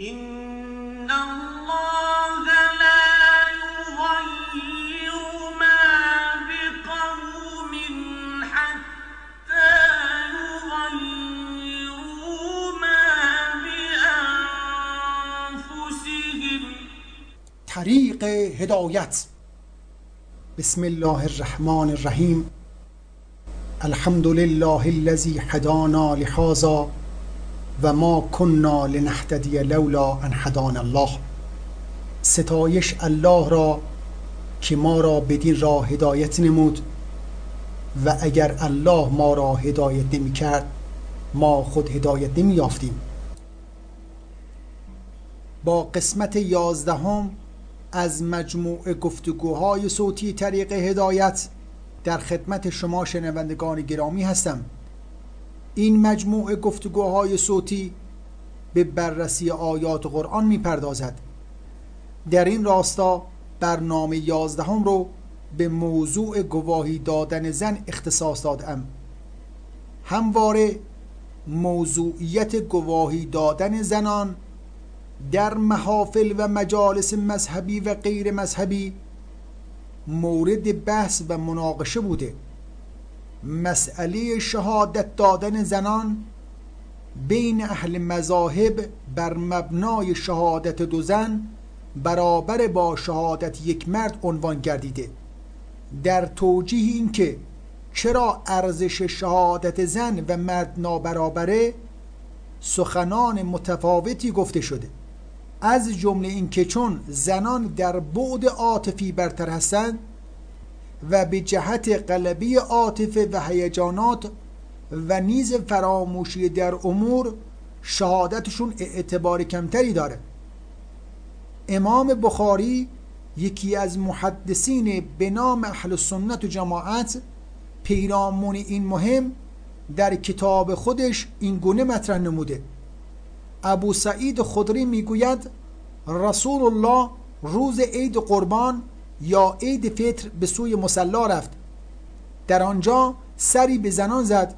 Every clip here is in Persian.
إن الله لا يغير ما بقوم حتى يغيروا ما بأنفسهم. طریق هدایت. بسم الله الرحمن الرحیم. الحمد لله الذي هدانا لهذا و ما كنا لنهتدی لولا ان هدانا الله. ستایش الله را که ما را بدین راه هدایت نمود و اگر الله ما را هدایت نمی کرد ما خود هدایت نمی یافتیم با قسمت یازدهم از مجموع گفتگوهای صوتی طریق هدایت در خدمت شما شنوندگان گرامی هستم. این مجموع گفتگوهای صوتی به بررسی آیات قرآن می‌پردازد. در این راستا برنامه یازدهم رو به موضوع گواهی دادن زن اختصاص دادم. همواره موضوعیت گواهی دادن زنان در محافل و مجالس مذهبی و غیر مذهبی مورد بحث و مناقشه بوده. مسئله شهادت دادن زنان بین اهل مذاهب بر مبنای شهادت دو زن برابر با شهادت یک مرد عنوان گردیده. در توجیه اینکه چرا ارزش شهادت زن و مرد نابرابره سخنان متفاوتی گفته شده. از جمله اینکه چون زنان در بعد عاطفی برتر هستند و به جهت قلبی عاطفه و هیجانات و نیز فراموشی در امور شهادتشون اعتبار کمتری داره. امام بخاری یکی از محدثین به نام اهل سنت و جماعت پیرامون این مهم در کتاب خودش این گونه مطرح نموده. ابو سعید خدری می‌گوید رسول الله روز عید قربان یا عید فطر به سوی مسلا رفت. در آنجا سری به زنان زد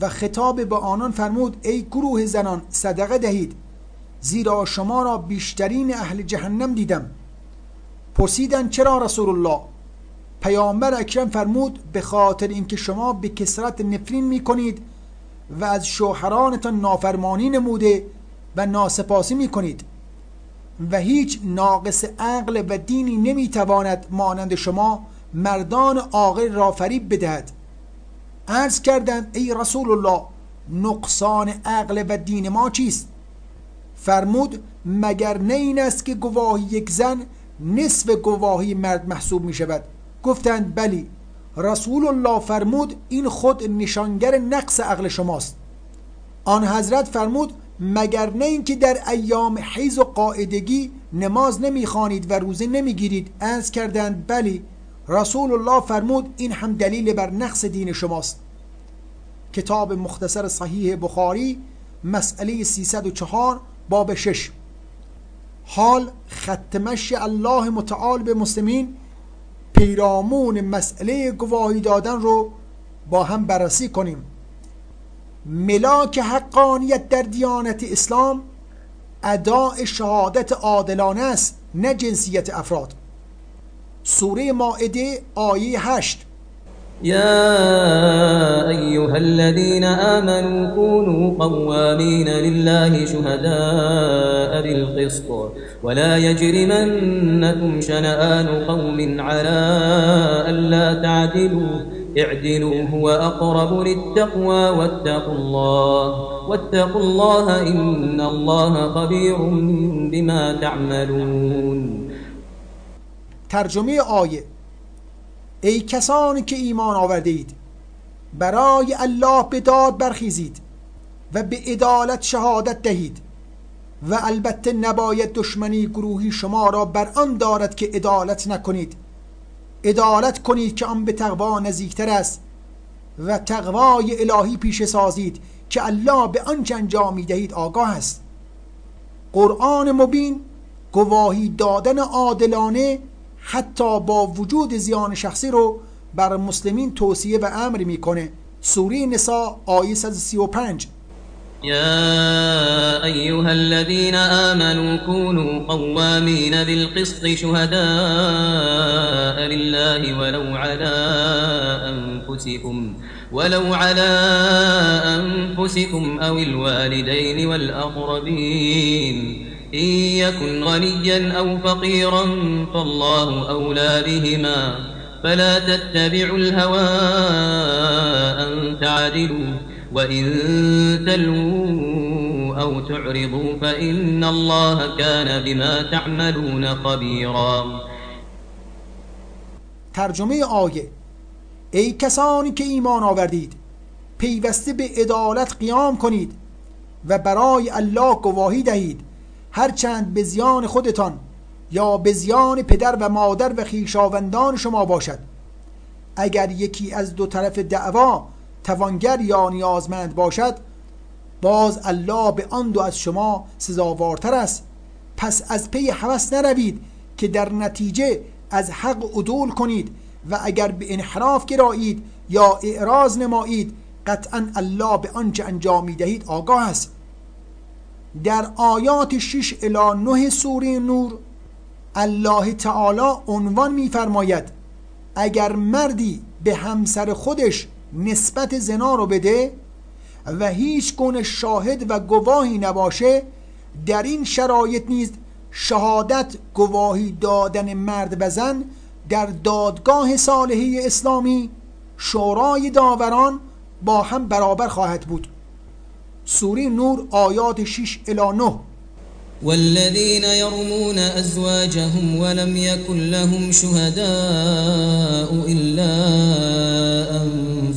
و خطاب به آنان فرمود ای گروه زنان صدقه دهید زیرا شما را بیشترین اهل جهنم دیدم. پرسیدند چرا رسول الله؟ پیامبر اکرم فرمود به خاطر اینکه شما به کسرت نفرین می کنید و از شوهرانتان نافرمانی نموده و ناسپاسی می کنید و هیچ ناقص عقل و دینی نمی‌تواند مانند شما مردان عاقل را فریب بدهد. عرض کردند ای رسول الله نقصان عقل و دین ما چیست؟ فرمود مگر نه این است که گواهی یک زن نصف گواهی مرد محسوب می شود گفتند بلی. رسول الله فرمود این خود نشانگر نقص عقل شماست. آن حضرت فرمود مگر نه اینکه در ایام حیز و قاعدگی نماز نمی‌خوانید و روزه نمی‌گیرید؟ از کردند بلی رسول الله فرمود این هم دلیل بر نقص دین شماست. کتاب مختصر صحیح بخاری مسئله 304 باب 6 حال ختمش الله متعال به مسلمین پیرامون مسئله گواهی دادن رو با هم بررسی کنیم. ملاک حقانیت در دیانت اسلام اداء شهادت عادلانه است نه جنسیت افراد. سوره مائده آیه 8 يا أيها الذين آمنوا كونوا قوامين لله شهداء بالقسط ولا يجرمنكم شنآن قوم على ألا تعدلوا اعدلوا هو أقرب للتقوى واتقوا الله. واتقوا الله إن الله خبير بما تعملون. ترجمه آیه. ای کسانی که ایمان آورده اید برای الله به داد برخیزید و به عدالت شهادت دهید و البته نباید دشمنی گروهی شما را بر آن دارد که عدالت نکنید. عدالت کنید که آن به تقوا نزدیکتر است و تقوای الهی پیش سازید که الله به آنچه انجام می‌دهید آگاه است. قرآن مبین گواهی دادن عادلانه حتی با وجود زیان شخصی رو بر مسلمین توصیه و امر می‌کنه. سوره نساء آیه 135 يا أيها الذين آمنوا كونوا قوامين بالقسط شهداء لله ولو على أنفسكم ولو على أنفسكم أو الوالدين والأقربين. إن يكن غنيا أو فقيرا فالله أولى بهما. فلا تتبعوا الهوى أن تعدلوا. وإن تلووا أو تعرضوا فإن الله كان بما تعملون خبيرا. ترجمه آیه. ای کسانی که ایمان آوردید پیوسته به عدالت قیام کنید و برای الله گواهی دهید هرچند به زیان خودتان یا به زیان پدر و مادر و خیشاوندان شما باشد. اگر یکی از دو طرف دعوا توانگر یا نیازمند باشد باز الله به آن دو از شما سزاوارتر است. پس از پی هوس نروید که در نتیجه از حق عدول کنید و اگر به انحراف گرایید یا اعراض نمایید قطعا الله به آنچه انجام می دهید آگاه است. در آیات 6 الی 9 سوره نور الله تعالی عنوان میفرماید اگر مردی به همسر خودش نسبت زنا رو بده و هیچ گونه شاهد و گواهی نباشه در این شرایط نیز شهادت گواهی دادن مرد و زن در دادگاه صالحه اسلامی شورای داوران با هم برابر خواهد بود. سوره نور آیات 6 الی 9 والذين يرمون أزواجهم ولم يكن لهم شهداء إلا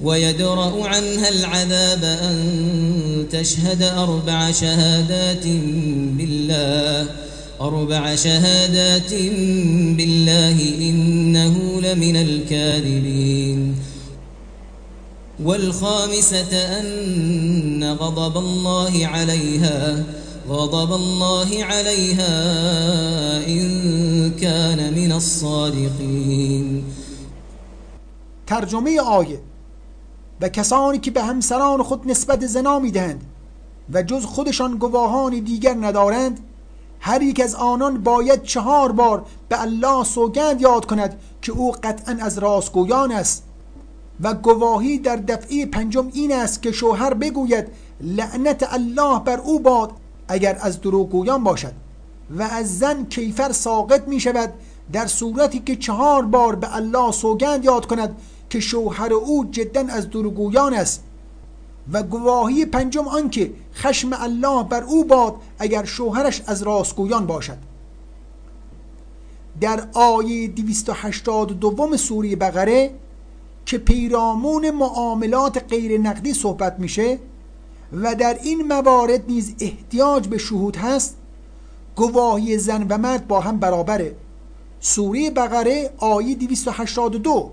ويدرأ عنها العذاب أن تشهد أربع شهادات بالله. أربع شهادات بالله إنه لمن الكاذبين. والخامسة أن غضب الله عليها غضب الله عليها إن كان من الصادقين. ترجمه آیه. و کسانی که به همسران خود نسبت زنا می‌دهند و جز خودشان گواهان دیگر ندارند هر یک از آنان باید چهار بار به الله سوگند یاد کند که او قطعا از راستگویان است و گواهی در دفعه پنجم این است که شوهر بگوید لعنت الله بر او باد اگر از دروغگویان باشد و از زن کیفر ساقط می شود در صورتی که چهار بار به الله سوگند یاد کند که شوهر او جدا از دروغگویان است و گواهی پنجم آنکه خشم الله بر او باد اگر شوهرش از راستگویان باشد. در آیه 282 سوره بقره که پیرامون معاملات غیر نقدی صحبت میشه و در این موارد نیز احتیاج به شهود هست گواهی زن و مرد با هم برابره. سوره بقره آیه 282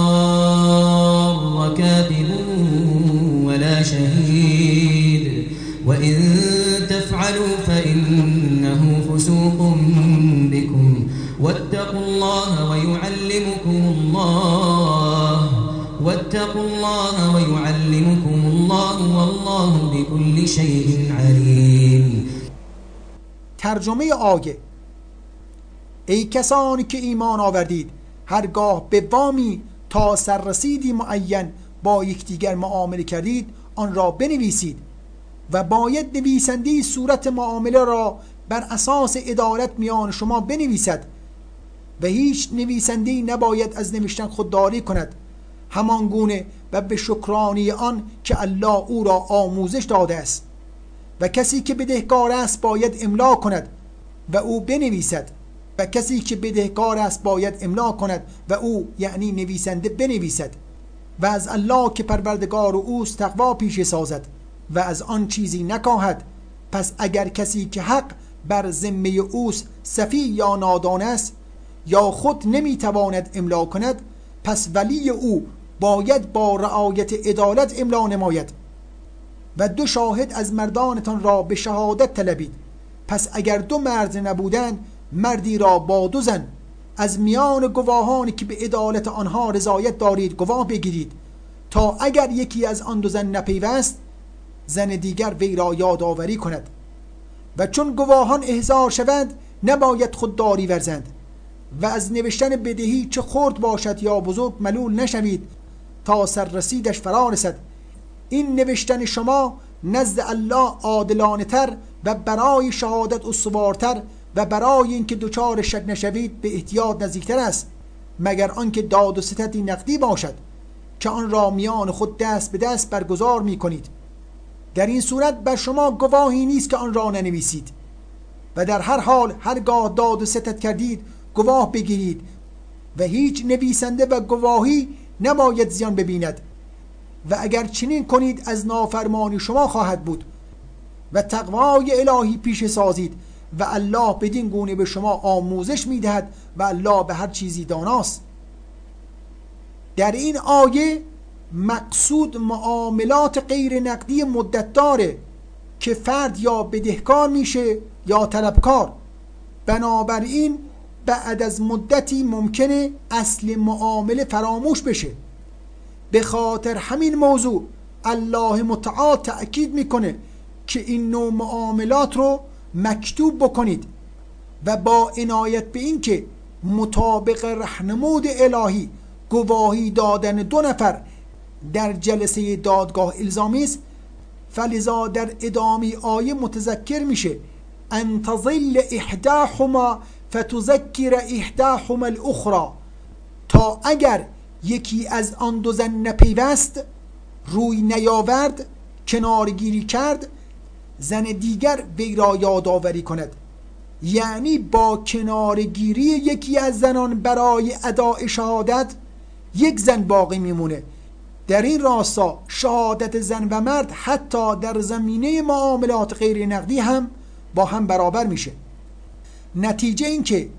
وإن تفعلوا فإنه فسوق بكم. واتقوا الله ويعلمكم الله. واتقوا الله ويعلمكم الله والله بكل شيء عليم. ترجمه آیه ای کسانی که ایمان آوردید هرگاه به وامی تا سررسیدی معین با یکدیگر معامله کردید آن را بنویسید. و باید نویسنده صورت معامله را بر اساس عدالت میان شما بنویسد و هیچ نویسنده نباید از نوشتن خودداری کند. همان گونه و به شکرانی آن که الله او را آموزش داده است و کسی که بدهکار است باید املا کند و او بنویسد و کسی که بدهکار است باید املا کند و او یعنی نویسنده بنویسد و از الله که پروردگار اوست تقوا پیش سازد. و از آن چیزی نکاهد. پس اگر کسی که حق بر ذمه اوست صفی یا نادان است یا خود نمی‌تواند املا کند پس ولی او باید با رعایت عدالت املا نماید و دو شاهد از مردانتان را به شهادت طلبید. پس اگر دو مرد نبودند مردی را با دو زن. از میان گواهانی که به عدالت آنها رضایت دارید گواه بگیرید. تا اگر یکی از آن دو زن نپیوست زن دیگر وی را یادآوری کند. و چون گواهان احضار شوند نباید خودداری ورزند. و از نوشتن بدهی چه خرد باشد یا بزرگ ملول نشوید تا سررسیدش فرا رسد. این نوشتن شما نزد الله عادلانه تر و برای شهادت استوارتر و برای اینکه دچار شک نشوید به احتیاط نزدیکتر است مگر آنکه داد و ستدی نقدی باشد که آن را میان خود دست به دست برگزار می کنید در این صورت بر شما گواهی نیست که آن را ننویسید. و در هر حال هرگاه داد و ستد کردید گواه بگیرید. و هیچ نویسنده و گواهی نباید زیان ببیند. و اگر چنین کنید از نافرمانی شما خواهد بود. و تقوای الهی پیش سازید. و الله بدین گونه به شما آموزش می‌دهد و الله به هر چیزی داناست. در این آیه مقصود معاملات غیر نقدی مدت داره که فرد یا بدهکار میشه یا طلبکار. بنابراین بعد از مدتی ممکنه اصل معامله فراموش بشه. به خاطر همین موضوع الله متعال تأکید می‌کنه که این نوع معاملات رو مکتوب بکنید و با عنایت به این که مطابق رهنمود الهی گواهی دادن دو نفر در جلسه دادگاه الزامی است. فلذا در ادامه آیه متذکر میشه ان تظل احداهما فتذکر احداهما الاخرى. تا اگر یکی از آن دو زن نپیوست روی نیاورد کنارگیری کرد زن دیگر وی را یادآوری کند. یعنی با کنارگیری یکی از زنان برای اداء شهادت یک زن باقی میمونه. در این راستا شهادت زن و مرد حتی در زمینه معاملات غیر نقدی هم با هم برابر میشه. نتیجه این که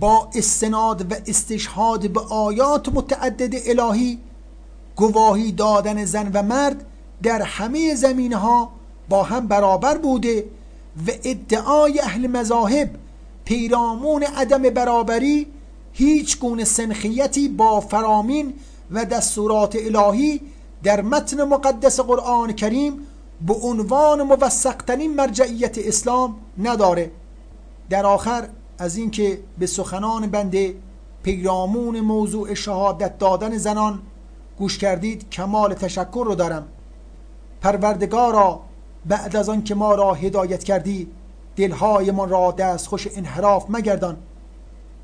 با استناد و استشهاد به آیات متعدد الهی گواهی دادن زن و مرد در همه زمینه ها با هم برابر بوده و ادعای اهل مذاهب پیرامون عدم برابری هیچ گونه سنخیتی با فرامین و دستورات الهی در متن مقدس قرآن کریم به عنوان موثقترین مرجعیت اسلام نداره. در آخر از اینکه به سخنان بنده پیرامون موضوع شهادت دادن زنان گوش کردید کمال تشکر رو دارم. پروردگارا بعد از آن که ما را هدایت کردی دلهایمان را دستخوش انحراف مگردان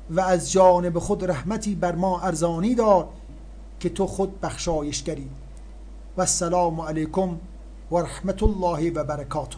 و از جانب خود رحمتی بر ما ارزانی دار. که تو خود بخشایشگری. و السلام علیکم و رحمت الله و برکاته.